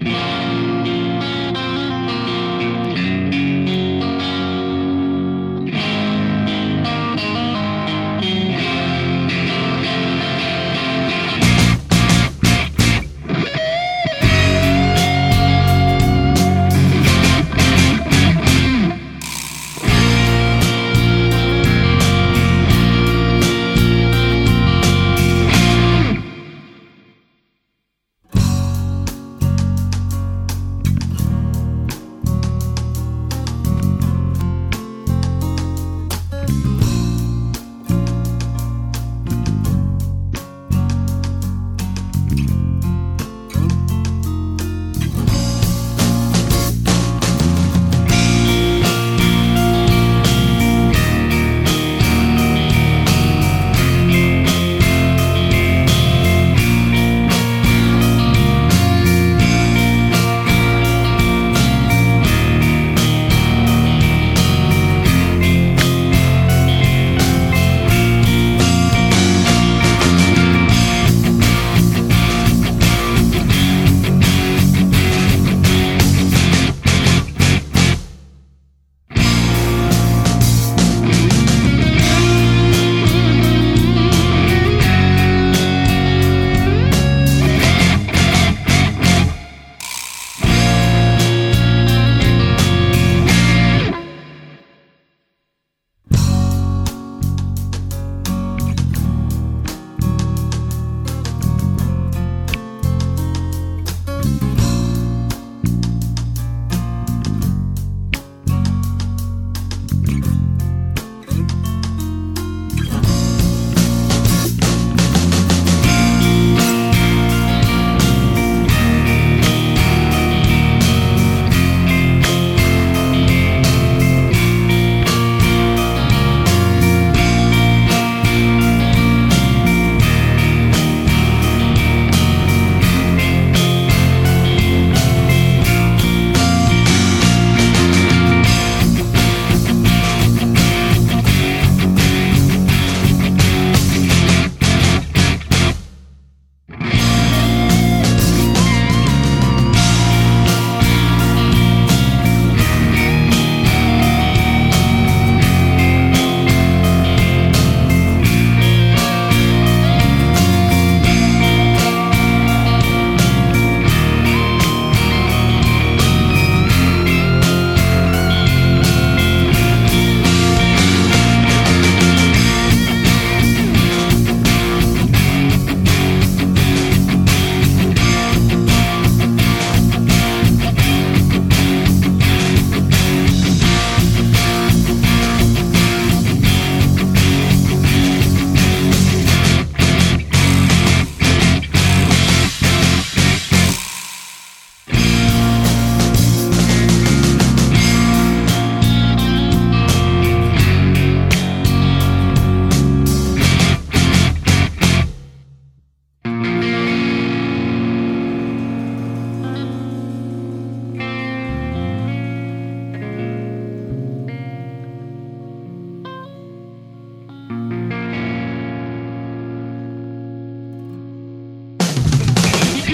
Bye.